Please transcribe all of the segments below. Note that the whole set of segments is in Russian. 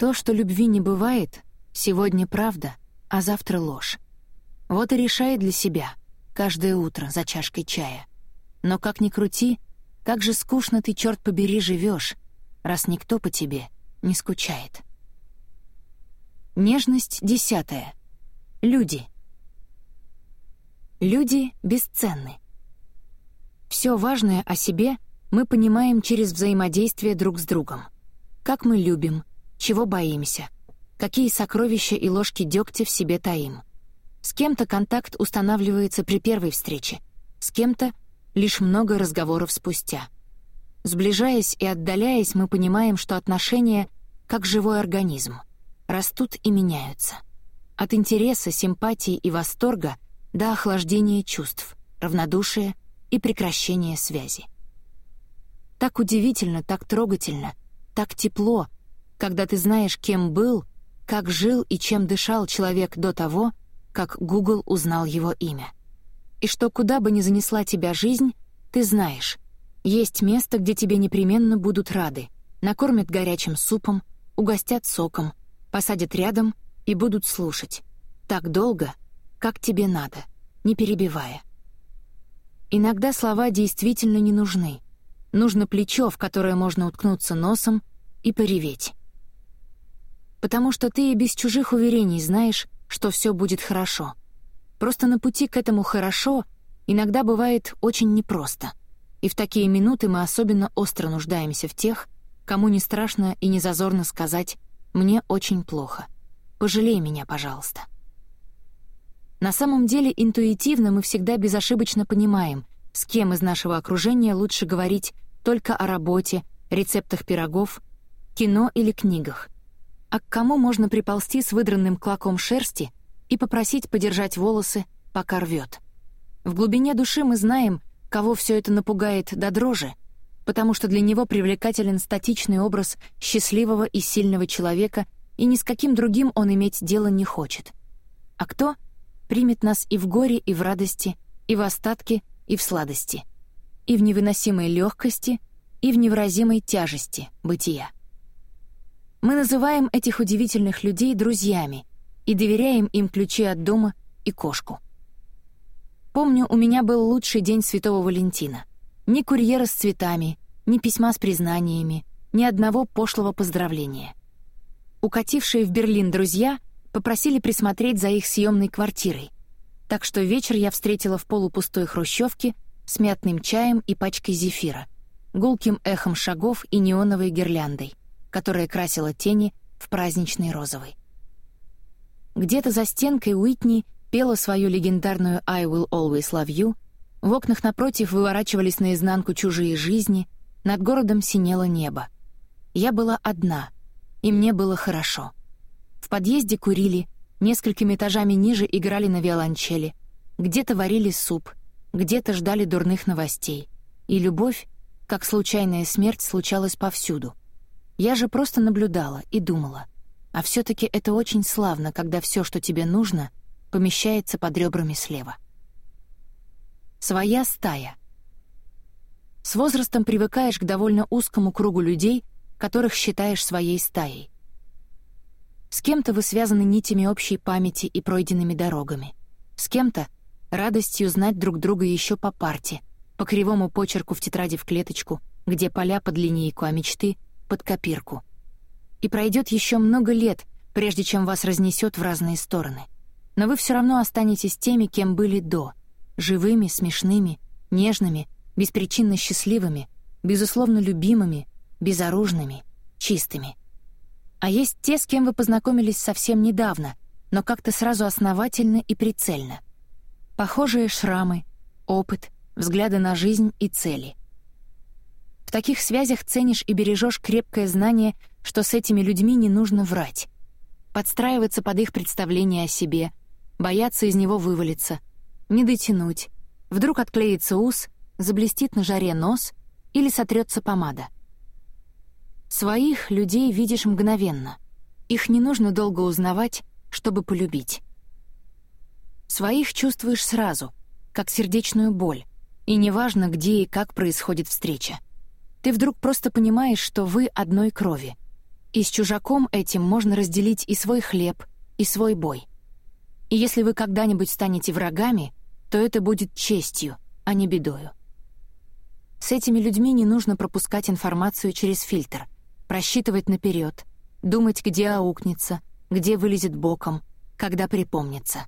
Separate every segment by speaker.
Speaker 1: То, что любви не бывает, сегодня правда, а завтра ложь. Вот и решай для себя каждое утро за чашкой чая. Но как ни крути, как же скучно ты, черт побери, живешь, раз никто по тебе не скучает. Нежность десятая. Люди. Люди бесценны. Все важное о себе мы понимаем через взаимодействие друг с другом. Как мы любим, чего боимся, какие сокровища и ложки дегтя в себе таим. С кем-то контакт устанавливается при первой встрече, с кем-то — лишь много разговоров спустя. Сближаясь и отдаляясь, мы понимаем, что отношения — как живой организм, растут и меняются. От интереса, симпатии и восторга до охлаждения чувств, равнодушия и прекращения связи. Так удивительно, так трогательно, так тепло, когда ты знаешь, кем был, как жил и чем дышал человек до того, как Google узнал его имя. И что куда бы ни занесла тебя жизнь, ты знаешь, есть место, где тебе непременно будут рады, накормят горячим супом, угостят соком, посадят рядом и будут слушать. Так долго, как тебе надо, не перебивая. Иногда слова действительно не нужны. Нужно плечо, в которое можно уткнуться носом и пореветь. Потому что ты и без чужих уверений знаешь, что все будет хорошо. Просто на пути к этому «хорошо» иногда бывает очень непросто. И в такие минуты мы особенно остро нуждаемся в тех, кому не страшно и не зазорно сказать «мне очень плохо». Пожалей меня, пожалуйста. На самом деле интуитивно мы всегда безошибочно понимаем, с кем из нашего окружения лучше говорить только о работе, рецептах пирогов, кино или книгах — а к кому можно приползти с выдранным клоком шерсти и попросить подержать волосы, пока рвет. В глубине души мы знаем, кого все это напугает до дрожи, потому что для него привлекателен статичный образ счастливого и сильного человека, и ни с каким другим он иметь дело не хочет. А кто примет нас и в горе, и в радости, и в остатке, и в сладости, и в невыносимой легкости, и в невыразимой тяжести бытия. Мы называем этих удивительных людей друзьями и доверяем им ключи от дома и кошку. Помню, у меня был лучший день Святого Валентина. Ни курьера с цветами, ни письма с признаниями, ни одного пошлого поздравления. Укатившие в Берлин друзья попросили присмотреть за их съемной квартирой, так что вечер я встретила в полупустой хрущевке с мятным чаем и пачкой зефира, гулким эхом шагов и неоновой гирляндой которая красила тени в праздничный розовый. Где-то за стенкой Уитни пела свою легендарную «I will always love you», в окнах напротив выворачивались наизнанку чужие жизни, над городом синело небо. Я была одна, и мне было хорошо. В подъезде курили, несколькими этажами ниже играли на виолончели, где-то варили суп, где-то ждали дурных новостей. И любовь, как случайная смерть, случалась повсюду. Я же просто наблюдала и думала. А все таки это очень славно, когда все, что тебе нужно, помещается под ребрами слева. Своя стая. С возрастом привыкаешь к довольно узкому кругу людей, которых считаешь своей стаей. С кем-то вы связаны нитями общей памяти и пройденными дорогами. С кем-то — радостью знать друг друга еще по парте, по кривому почерку в тетради в клеточку, где поля под линейку, а мечты — под копирку. И пройдет еще много лет, прежде чем вас разнесет в разные стороны. Но вы все равно останетесь теми, кем были до. Живыми, смешными, нежными, беспричинно счастливыми, безусловно любимыми, безоружными, чистыми. А есть те, с кем вы познакомились совсем недавно, но как-то сразу основательно и прицельно. Похожие шрамы, опыт, взгляды на жизнь и цели. В таких связях ценишь и бережешь крепкое знание, что с этими людьми не нужно врать. Подстраиваться под их представление о себе, бояться из него вывалиться, не дотянуть. Вдруг отклеится ус, заблестит на жаре нос или сотрется помада. Своих людей видишь мгновенно. Их не нужно долго узнавать, чтобы полюбить. Своих чувствуешь сразу, как сердечную боль, и неважно, где и как происходит встреча ты вдруг просто понимаешь, что вы одной крови. и с чужаком этим можно разделить и свой хлеб, и свой бой. И если вы когда-нибудь станете врагами, то это будет честью, а не бедою. С этими людьми не нужно пропускать информацию через фильтр, просчитывать наперед, думать, где аукнется, где вылезет боком, когда припомнится.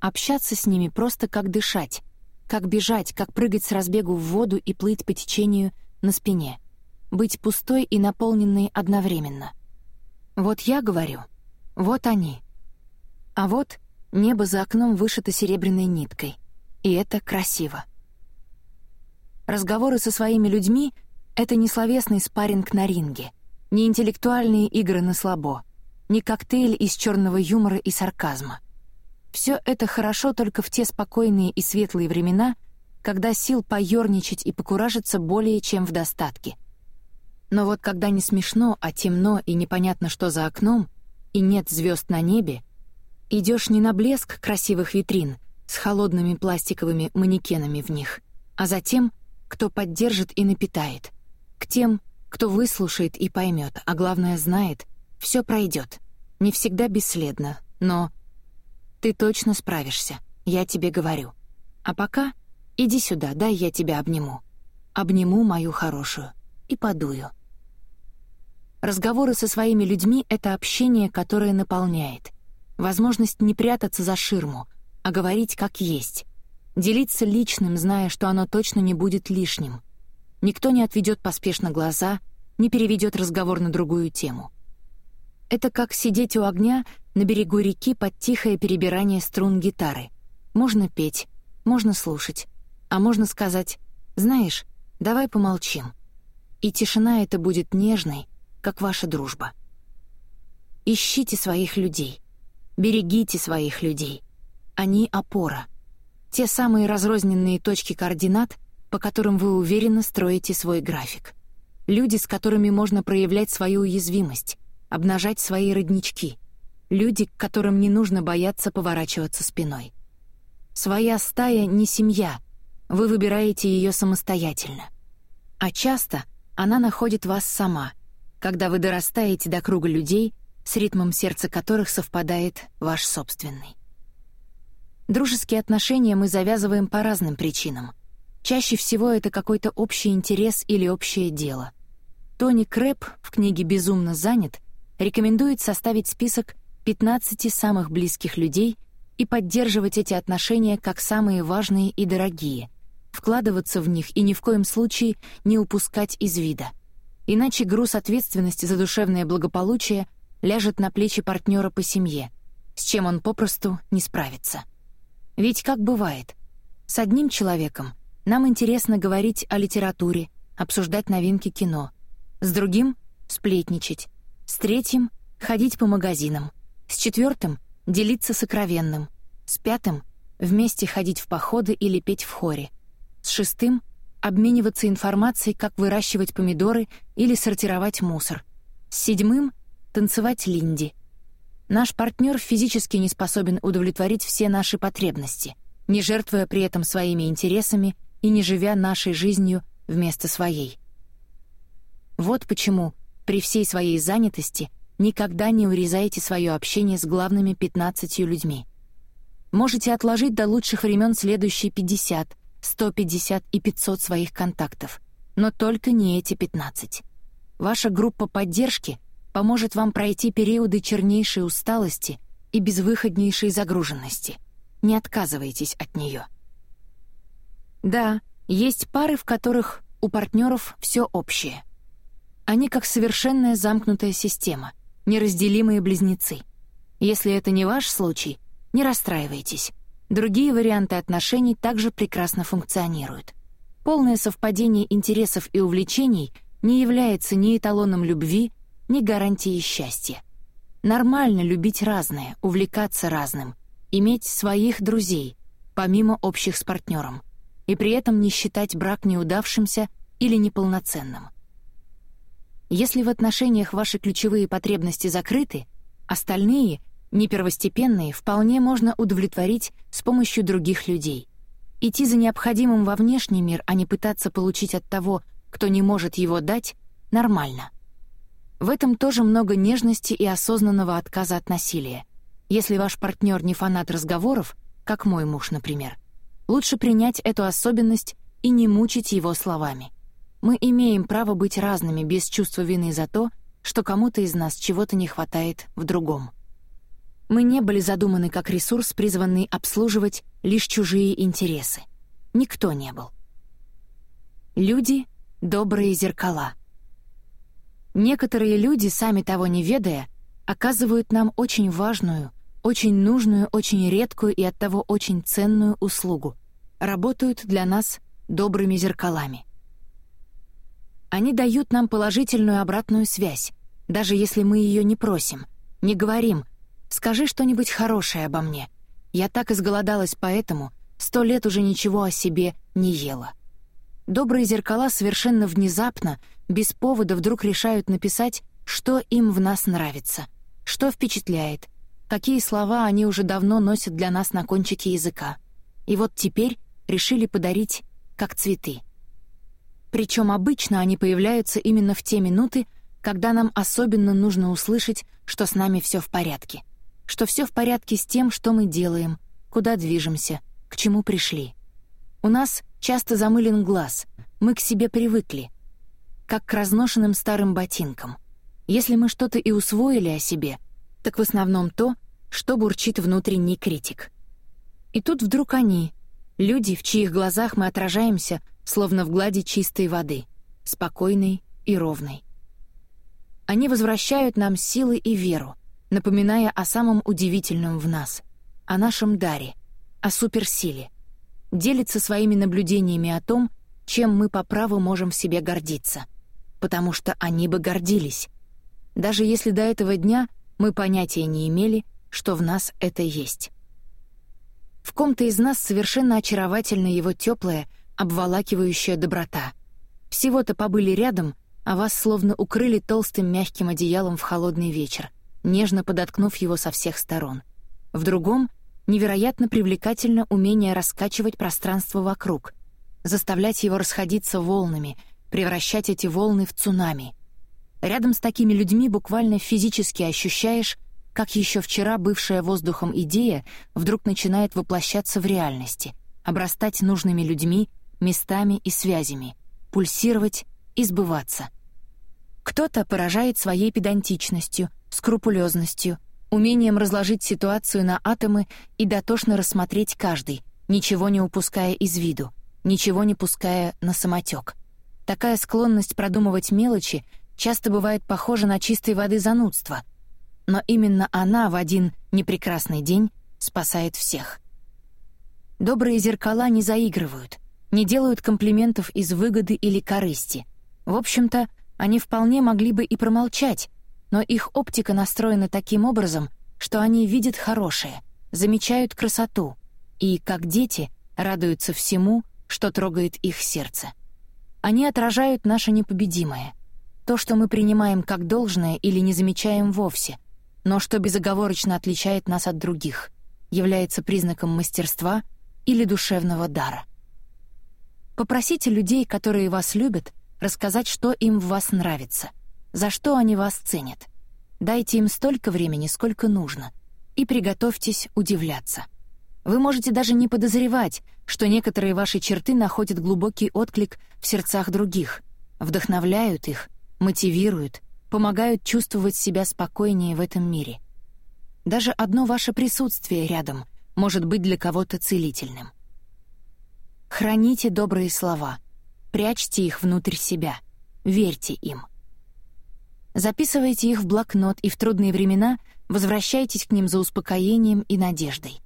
Speaker 1: Общаться с ними просто как дышать, как бежать, как прыгать с разбегу в воду и плыть по течению на спине. Быть пустой и наполненной одновременно. Вот я говорю, вот они. А вот небо за окном вышито серебряной ниткой. И это красиво. Разговоры со своими людьми — это не словесный спарринг на ринге, не интеллектуальные игры на слабо, не коктейль из черного юмора и сарказма. Все это хорошо только в те спокойные и светлые времена, когда сил поёрничать и покуражиться более чем в достатке. Но вот когда не смешно, а темно и непонятно, что за окном, и нет звезд на небе, идешь не на блеск красивых витрин с холодными пластиковыми манекенами в них, а за тем, кто поддержит и напитает, к тем, кто выслушает и поймет, а главное знает, все пройдет. Не всегда бесследно, но ты точно справишься, я тебе говорю. А пока иди сюда, дай я тебя обниму. Обниму мою хорошую и подую. Разговоры со своими людьми — это общение, которое наполняет. Возможность не прятаться за ширму, а говорить как есть, Делиться личным, зная, что оно точно не будет лишним. Никто не отведет поспешно глаза, не переведет разговор на другую тему. Это как сидеть у огня на берегу реки под тихое перебирание струн гитары. Можно петь, можно слушать, а можно сказать «Знаешь, давай помолчим». И тишина эта будет нежной, как ваша дружба. Ищите своих людей, берегите своих людей. Они — опора — те самые разрозненные точки координат, по которым вы уверенно строите свой график. Люди, с которыми можно проявлять свою уязвимость, обнажать свои роднички. Люди, к которым не нужно бояться поворачиваться спиной. Своя стая не семья, вы выбираете ее самостоятельно. А часто она находит вас сама, когда вы дорастаете до круга людей, с ритмом сердца которых совпадает ваш собственный. Дружеские отношения мы завязываем по разным причинам. Чаще всего это какой-то общий интерес или общее дело. Тони Крэп в книге «Безумно занят» рекомендует составить список 15 самых близких людей и поддерживать эти отношения как самые важные и дорогие, вкладываться в них и ни в коем случае не упускать из вида. Иначе груз ответственности за душевное благополучие ляжет на плечи партнера по семье, с чем он попросту не справится. Ведь как бывает, с одним человеком нам интересно говорить о литературе, обсуждать новинки кино, с другим — сплетничать, с третьим — ходить по магазинам, с четвертым — делиться сокровенным, с пятым — вместе ходить в походы или петь в хоре, с шестым — обмениваться информацией, как выращивать помидоры или сортировать мусор, с седьмым — танцевать линди — Наш партнер физически не способен удовлетворить все наши потребности, не жертвуя при этом своими интересами и не живя нашей жизнью вместо своей. Вот почему при всей своей занятости никогда не урезайте свое общение с главными 15 людьми. Можете отложить до лучших времен следующие 50, 150 и 500 своих контактов, но только не эти 15. Ваша группа поддержки поможет вам пройти периоды чернейшей усталости и безвыходнейшей загруженности. Не отказывайтесь от нее. Да, есть пары, в которых у партнеров все общее. Они как совершенная замкнутая система, неразделимые близнецы. Если это не ваш случай, не расстраивайтесь. Другие варианты отношений также прекрасно функционируют. Полное совпадение интересов и увлечений не является ни эталоном любви, ни гарантии счастья. Нормально любить разное, увлекаться разным, иметь своих друзей, помимо общих с партнером, и при этом не считать брак неудавшимся или неполноценным. Если в отношениях ваши ключевые потребности закрыты, остальные, не первостепенные, вполне можно удовлетворить с помощью других людей. Идти за необходимым во внешний мир, а не пытаться получить от того, кто не может его дать, нормально. В этом тоже много нежности и осознанного отказа от насилия. Если ваш партнер не фанат разговоров, как мой муж, например, лучше принять эту особенность и не мучить его словами. Мы имеем право быть разными без чувства вины за то, что кому-то из нас чего-то не хватает в другом. Мы не были задуманы как ресурс, призванный обслуживать лишь чужие интересы. Никто не был. Люди — добрые зеркала. Некоторые люди, сами того не ведая, оказывают нам очень важную, очень нужную, очень редкую и оттого очень ценную услугу. Работают для нас добрыми зеркалами. Они дают нам положительную обратную связь, даже если мы ее не просим, не говорим «скажи что-нибудь хорошее обо мне». Я так изголодалась поэтому, сто лет уже ничего о себе не ела. Добрые зеркала совершенно внезапно, без повода вдруг решают написать, что им в нас нравится, что впечатляет, какие слова они уже давно носят для нас на кончике языка. И вот теперь решили подарить как цветы. Причем обычно они появляются именно в те минуты, когда нам особенно нужно услышать, что с нами все в порядке, что все в порядке с тем, что мы делаем, куда движемся, к чему пришли. У нас часто замылен глаз, мы к себе привыкли, как к разношенным старым ботинкам. Если мы что-то и усвоили о себе, так в основном то, что бурчит внутренний критик. И тут вдруг они, люди, в чьих глазах мы отражаемся — словно в глади чистой воды, спокойной и ровной. Они возвращают нам силы и веру, напоминая о самом удивительном в нас, о нашем даре, о суперсиле, делятся своими наблюдениями о том, чем мы по праву можем в себе гордиться, потому что они бы гордились, даже если до этого дня мы понятия не имели, что в нас это есть. В ком-то из нас совершенно очаровательна его теплая, обволакивающая доброта. Всего-то побыли рядом, а вас словно укрыли толстым мягким одеялом в холодный вечер, нежно подоткнув его со всех сторон. В другом — невероятно привлекательно умение раскачивать пространство вокруг, заставлять его расходиться волнами, превращать эти волны в цунами. Рядом с такими людьми буквально физически ощущаешь, как еще вчера бывшая воздухом идея вдруг начинает воплощаться в реальности, обрастать нужными людьми — местами и связями, пульсировать и сбываться. Кто-то поражает своей педантичностью, скрупулезностью, умением разложить ситуацию на атомы и дотошно рассмотреть каждый, ничего не упуская из виду, ничего не пуская на самотек. Такая склонность продумывать мелочи часто бывает похожа на чистой воды занудство, но именно она в один непрекрасный день спасает всех. Добрые зеркала не заигрывают, не делают комплиментов из выгоды или корысти. В общем-то, они вполне могли бы и промолчать, но их оптика настроена таким образом, что они видят хорошее, замечают красоту и, как дети, радуются всему, что трогает их сердце. Они отражают наше непобедимое, то, что мы принимаем как должное или не замечаем вовсе, но что безоговорочно отличает нас от других, является признаком мастерства или душевного дара. Попросите людей, которые вас любят, рассказать, что им в вас нравится, за что они вас ценят. Дайте им столько времени, сколько нужно, и приготовьтесь удивляться. Вы можете даже не подозревать, что некоторые ваши черты находят глубокий отклик в сердцах других, вдохновляют их, мотивируют, помогают чувствовать себя спокойнее в этом мире. Даже одно ваше присутствие рядом может быть для кого-то целительным. Храните добрые слова, прячьте их внутрь себя, верьте им. Записывайте их в блокнот и в трудные времена возвращайтесь к ним за успокоением и надеждой.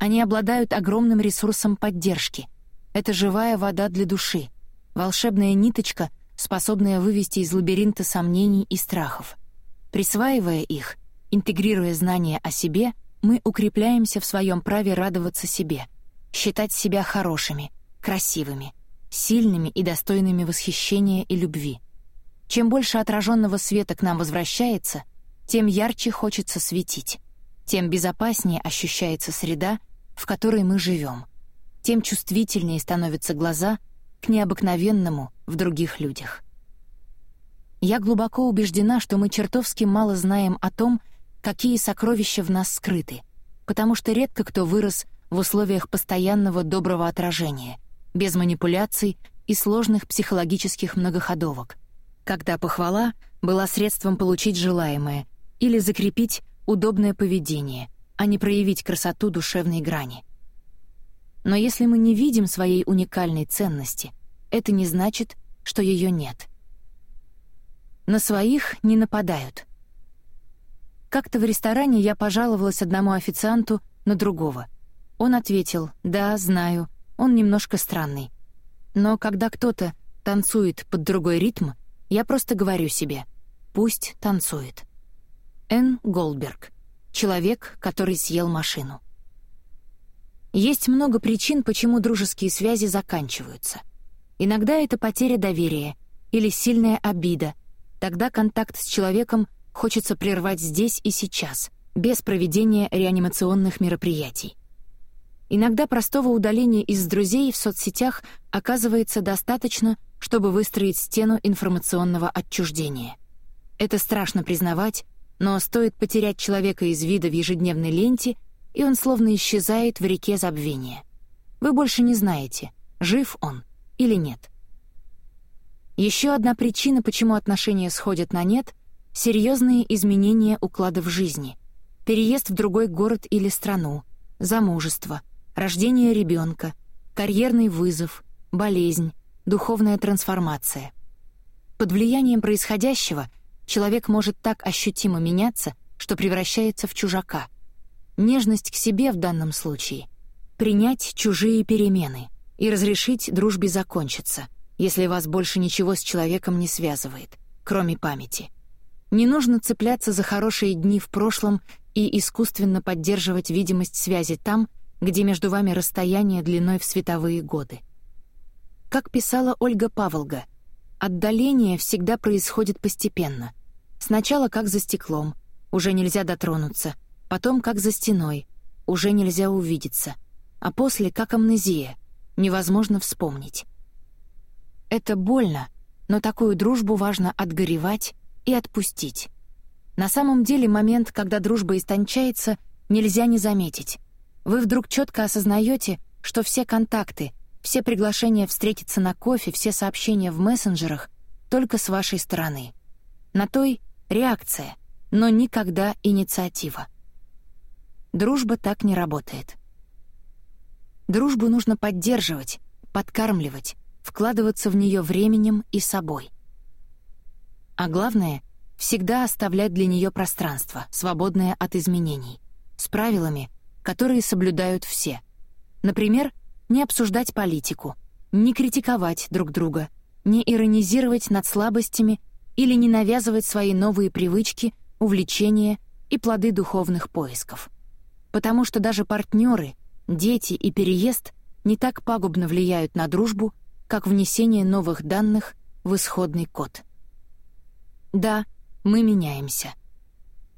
Speaker 1: Они обладают огромным ресурсом поддержки. Это живая вода для души, волшебная ниточка, способная вывести из лабиринта сомнений и страхов. Присваивая их, интегрируя знания о себе, мы укрепляемся в своем праве радоваться себе, считать себя хорошими — красивыми, сильными и достойными восхищения и любви. Чем больше отраженного света к нам возвращается, тем ярче хочется светить, тем безопаснее ощущается среда, в которой мы живем, тем чувствительнее становятся глаза к необыкновенному в других людях. Я глубоко убеждена, что мы чертовски мало знаем о том, какие сокровища в нас скрыты, потому что редко кто вырос в условиях постоянного доброго отражения, без манипуляций и сложных психологических многоходовок, когда похвала была средством получить желаемое или закрепить удобное поведение, а не проявить красоту душевной грани. Но если мы не видим своей уникальной ценности, это не значит, что ее нет. На своих не нападают. Как-то в ресторане я пожаловалась одному официанту на другого. Он ответил «Да, знаю, он немножко странный». Но когда кто-то танцует под другой ритм, я просто говорю себе «Пусть танцует». Н. Голдберг. Человек, который съел машину. Есть много причин, почему дружеские связи заканчиваются. Иногда это потеря доверия или сильная обида. Тогда контакт с человеком хочется прервать здесь и сейчас, без проведения реанимационных мероприятий. Иногда простого удаления из друзей в соцсетях оказывается достаточно, чтобы выстроить стену информационного отчуждения. Это страшно признавать, но стоит потерять человека из вида в ежедневной ленте, и он словно исчезает в реке забвения. Вы больше не знаете, жив он или нет. Еще одна причина, почему отношения сходят на нет — серьезные изменения укладов жизни, переезд в другой город или страну, замужество, рождение ребенка, карьерный вызов, болезнь, духовная трансформация. Под влиянием происходящего — человек может так ощутимо меняться, что превращается в чужака. Нежность к себе в данном случае — принять чужие перемены и разрешить дружбе закончиться, если вас больше ничего с человеком не связывает, кроме памяти. Не нужно цепляться за хорошие дни в прошлом и искусственно поддерживать видимость связи там, где между вами расстояние длиной в световые годы. Как писала Ольга Паволга, Отдаление всегда происходит постепенно. Сначала как за стеклом, уже нельзя дотронуться, потом как за стеной, уже нельзя увидеться, а после как амнезия, невозможно вспомнить. Это больно, но такую дружбу важно отгоревать и отпустить. На самом деле момент, когда дружба истончается, нельзя не заметить. Вы вдруг четко осознаете, что все контакты — все приглашения встретиться на кофе, все сообщения в мессенджерах только с вашей стороны. На той — реакция, но никогда инициатива. Дружба так не работает. Дружбу нужно поддерживать, подкармливать, вкладываться в нее временем и собой. А главное — всегда оставлять для нее пространство, свободное от изменений, с правилами, которые соблюдают все. Например, не обсуждать политику, не критиковать друг друга, не иронизировать над слабостями или не навязывать свои новые привычки, увлечения и плоды духовных поисков. Потому что даже партнеры, дети и переезд не так пагубно влияют на дружбу, как внесение новых данных в исходный код. Да, мы меняемся.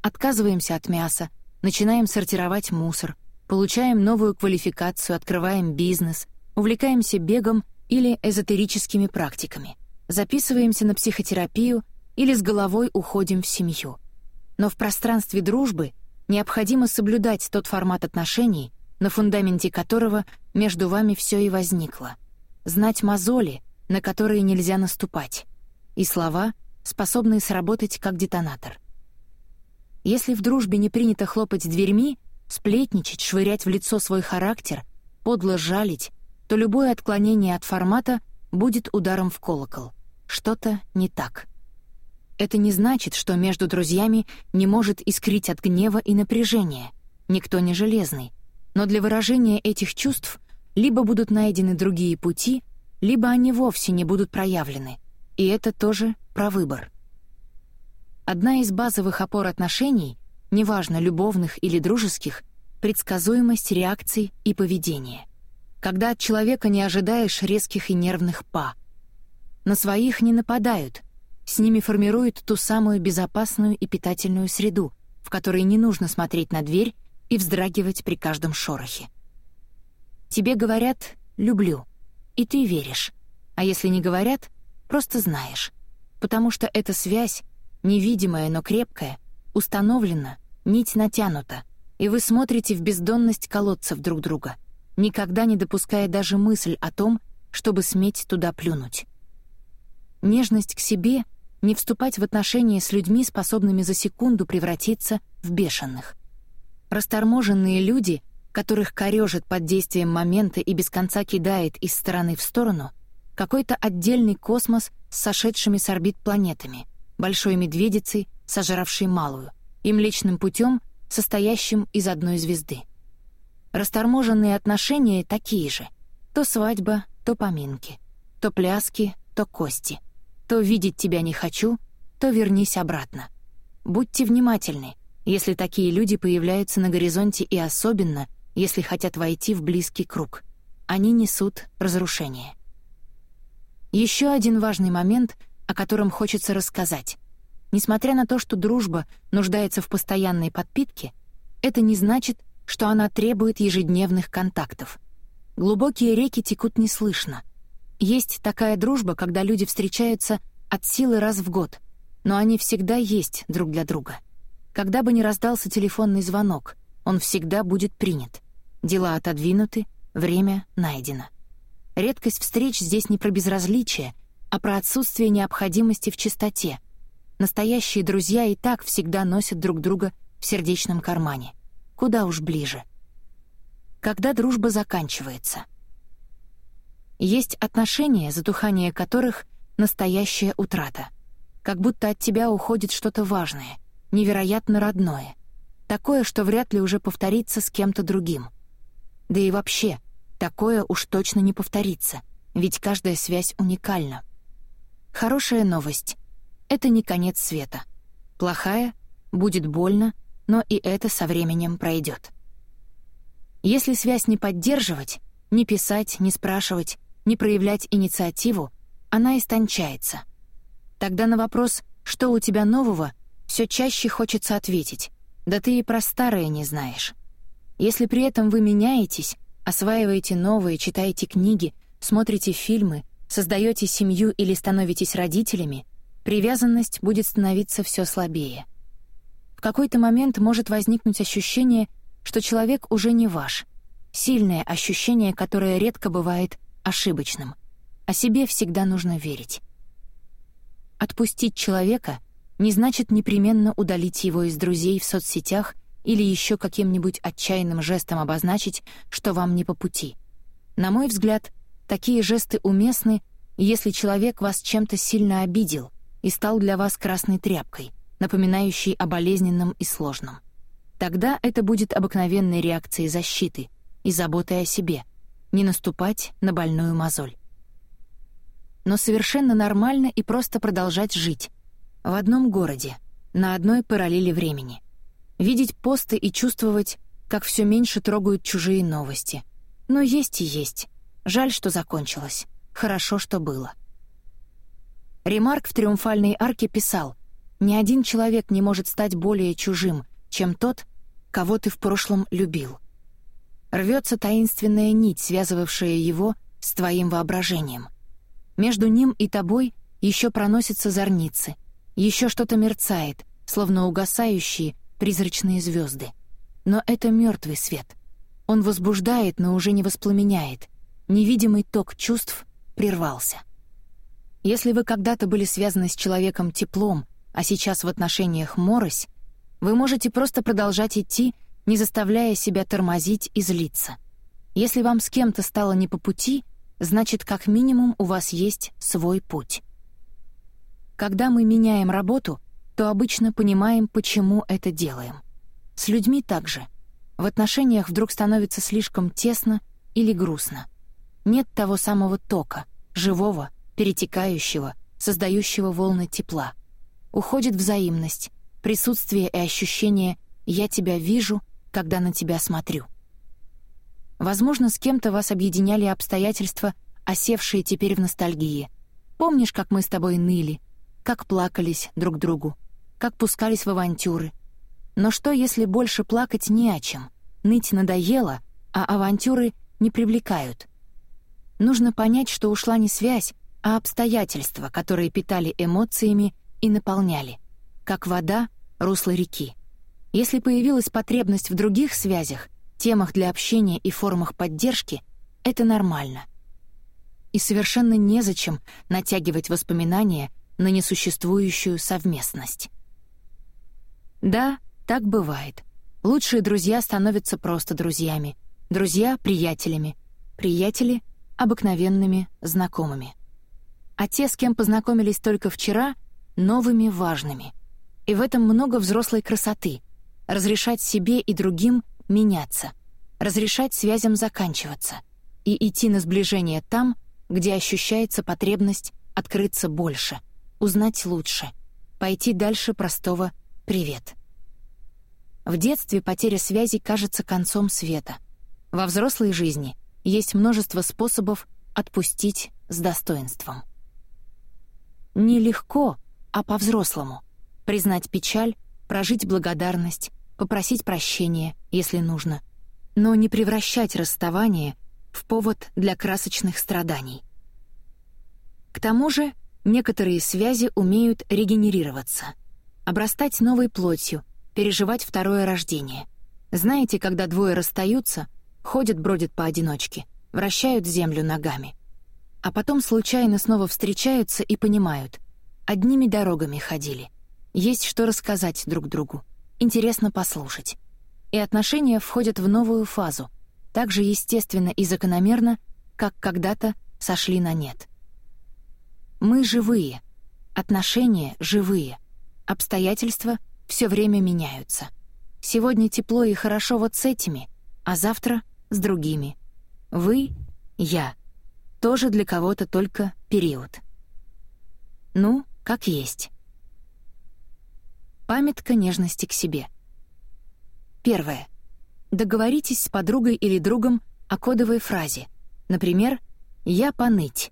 Speaker 1: Отказываемся от мяса, начинаем сортировать мусор — получаем новую квалификацию, открываем бизнес, увлекаемся бегом или эзотерическими практиками, записываемся на психотерапию или с головой уходим в семью. Но в пространстве дружбы необходимо соблюдать тот формат отношений, на фундаменте которого между вами все и возникло. Знать мозоли, на которые нельзя наступать, и слова, способные сработать как детонатор. Если в дружбе не принято хлопать дверьми, сплетничать, швырять в лицо свой характер, подло жалить, то любое отклонение от формата будет ударом в колокол. Что-то не так. Это не значит, что между друзьями не может искрить от гнева и напряжения. Никто не железный. Но для выражения этих чувств либо будут найдены другие пути, либо они вовсе не будут проявлены. И это тоже про выбор. Одна из базовых опор отношений неважно, любовных или дружеских, предсказуемость реакций и поведения. Когда от человека не ожидаешь резких и нервных «па». На своих не нападают, с ними формируют ту самую безопасную и питательную среду, в которой не нужно смотреть на дверь и вздрагивать при каждом шорохе. Тебе говорят «люблю», и ты веришь, а если не говорят, просто знаешь, потому что эта связь, невидимая, но крепкая, установлена, нить натянута, и вы смотрите в бездонность колодцев друг друга, никогда не допуская даже мысль о том, чтобы сметь туда плюнуть. Нежность к себе — не вступать в отношения с людьми, способными за секунду превратиться в бешеных. Расторможенные люди, которых корежит под действием момента и без конца кидает из стороны в сторону, какой-то отдельный космос с сошедшими с орбит планетами, большой медведицей, сожравшей малую, и Млечным путем, состоящим из одной звезды. Расторможенные отношения такие же. То свадьба, то поминки, то пляски, то кости. То видеть тебя не хочу, то вернись обратно. Будьте внимательны, если такие люди появляются на горизонте и особенно, если хотят войти в близкий круг. Они несут разрушение. Еще один важный момент, о котором хочется рассказать. Несмотря на то, что дружба нуждается в постоянной подпитке, это не значит, что она требует ежедневных контактов. Глубокие реки текут неслышно — есть такая дружба, когда люди встречаются от силы раз в год, но они всегда есть друг для друга. Когда бы ни раздался телефонный звонок, он всегда будет принят. Дела отодвинуты, время найдено. Редкость встреч здесь не про безразличие, а про отсутствие необходимости в чистоте. Настоящие друзья и так всегда носят друг друга в сердечном кармане. Куда уж ближе. Когда дружба заканчивается — есть отношения, затухание которых — настоящая утрата. Как будто от тебя уходит что-то важное, невероятно родное. Такое, что вряд ли уже повторится с кем-то другим. Да и вообще, такое уж точно не повторится, ведь каждая связь уникальна. Хорошая новость — это не конец света. Плохая — будет больно, но и это со временем пройдет. Если связь не поддерживать, не писать, не спрашивать, не проявлять инициативу, она истончается. Тогда на вопрос «что у тебя нового?» все чаще хочется ответить «да ты и про старое не знаешь». Если при этом вы меняетесь, осваиваете новые, читаете книги, смотрите фильмы, создаете семью или становитесь родителями, привязанность будет становиться все слабее. В какой-то момент может возникнуть ощущение, что человек уже не ваш. Сильное ощущение, которое редко бывает ошибочным. О себе всегда нужно верить. Отпустить человека не значит непременно удалить его из друзей в соцсетях или еще каким-нибудь отчаянным жестом обозначить, что вам не по пути. На мой взгляд, такие жесты уместны, если человек вас чем-то сильно обидел и стал для вас красной тряпкой, напоминающей о болезненном и сложном. Тогда это будет обыкновенной реакцией защиты и заботой о себе — не наступать на больную мозоль. Но совершенно нормально и просто продолжать жить. В одном городе, на одной параллели времени. Видеть посты и чувствовать, как все меньше трогают чужие новости. Но есть и есть. Жаль, что закончилось. Хорошо, что было. Ремарк в «Триумфальной арке» писал, «Ни один человек не может стать более чужим, чем тот, кого ты в прошлом любил» рвется таинственная нить, связывавшая его с твоим воображением. Между ним и тобой еще проносятся зорницы, еще что-то мерцает, словно угасающие призрачные звезды. Но это мертвый свет. Он возбуждает, но уже не воспламеняет. Невидимый ток чувств прервался. Если вы когда-то были связаны с человеком теплом, а сейчас в отношениях морось, вы можете просто продолжать идти не заставляя себя тормозить и злиться. Если вам с кем-то стало не по пути, значит, как минимум у вас есть свой путь. Когда мы меняем работу, то обычно понимаем, почему это делаем. С людьми также. В отношениях вдруг становится слишком тесно или грустно. Нет того самого тока, живого, перетекающего, создающего волны тепла. Уходит взаимность, присутствие и ощущение «я тебя вижу», когда на тебя смотрю. Возможно, с кем-то вас объединяли обстоятельства, осевшие теперь в ностальгии. Помнишь, как мы с тобой ныли, как плакались друг другу, как пускались в авантюры. Но что, если больше плакать не о чем? Ныть надоело, а авантюры не привлекают. Нужно понять, что ушла не связь, а обстоятельства, которые питали эмоциями и наполняли, как вода — русло реки. Если появилась потребность в других связях, темах для общения и формах поддержки, это нормально. И совершенно незачем натягивать воспоминания на несуществующую совместность. Да, так бывает. Лучшие друзья становятся просто друзьями, друзья — приятелями, приятели — обыкновенными знакомыми. А те, с кем познакомились только вчера, — новыми важными. И в этом много взрослой красоты — разрешать себе и другим меняться, разрешать связям заканчиваться и идти на сближение там, где ощущается потребность открыться больше, узнать лучше, пойти дальше простого «привет». В детстве потеря связи кажется концом света. Во взрослой жизни есть множество способов отпустить с достоинством. Нелегко, а по-взрослому. Признать печаль, прожить благодарность, попросить прощения, если нужно, но не превращать расставание в повод для красочных страданий. К тому же некоторые связи умеют регенерироваться, обрастать новой плотью, переживать второе рождение. Знаете, когда двое расстаются, ходят, бродят поодиночке, вращают землю ногами. А потом случайно снова встречаются и понимают, одними дорогами ходили. Есть что рассказать друг другу, интересно послушать. И отношения входят в новую фазу, так же естественно и закономерно, как когда-то сошли на нет. Мы живые, отношения живые, обстоятельства все время меняются. Сегодня тепло и хорошо вот с этими, а завтра — с другими. Вы, я. Тоже для кого-то только период. Ну, как есть. Памятка нежности к себе. Первое. Договоритесь с подругой или другом о кодовой фразе. Например, «Я поныть».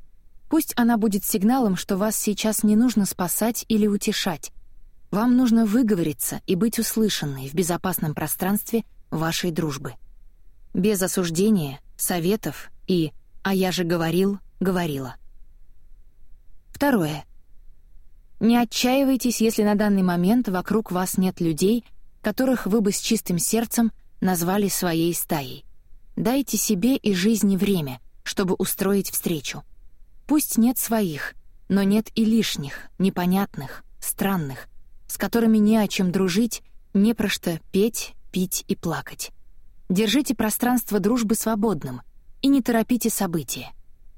Speaker 1: Пусть она будет сигналом, что вас сейчас не нужно спасать или утешать. Вам нужно выговориться и быть услышанной в безопасном пространстве вашей дружбы. Без осуждения, советов и «а я же говорил, говорила». Второе. Не отчаивайтесь, если на данный момент вокруг вас нет людей, которых вы бы с чистым сердцем назвали своей стаей. Дайте себе и жизни время, чтобы устроить встречу. Пусть нет своих, но нет и лишних, непонятных, странных, с которыми не о чем дружить, не про что петь, пить и плакать. Держите пространство дружбы свободным и не торопите события.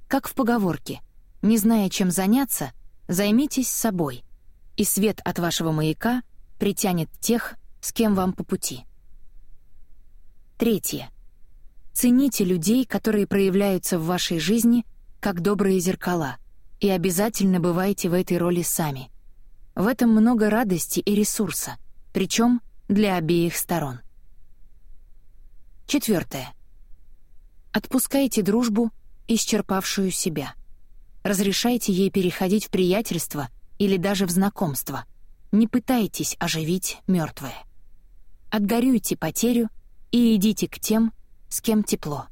Speaker 1: Как в поговорке «Не зная, чем заняться, займитесь собой», и свет от вашего маяка притянет тех, с кем вам по пути. Третье. Цените людей, которые проявляются в вашей жизни как добрые зеркала, и обязательно бывайте в этой роли сами. В этом много радости и ресурса, причем для обеих сторон. Четвертое. Отпускайте дружбу, исчерпавшую себя. Разрешайте ей переходить в приятельство или даже в знакомство. Не пытайтесь оживить мертвое. Отгорюйте потерю и идите к тем, с кем тепло.